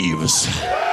leaves.